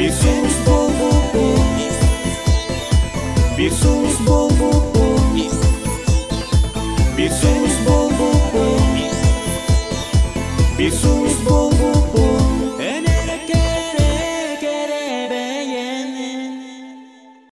Bisous, sus bol bisous. bol Bir sus bol bol bol Bir sus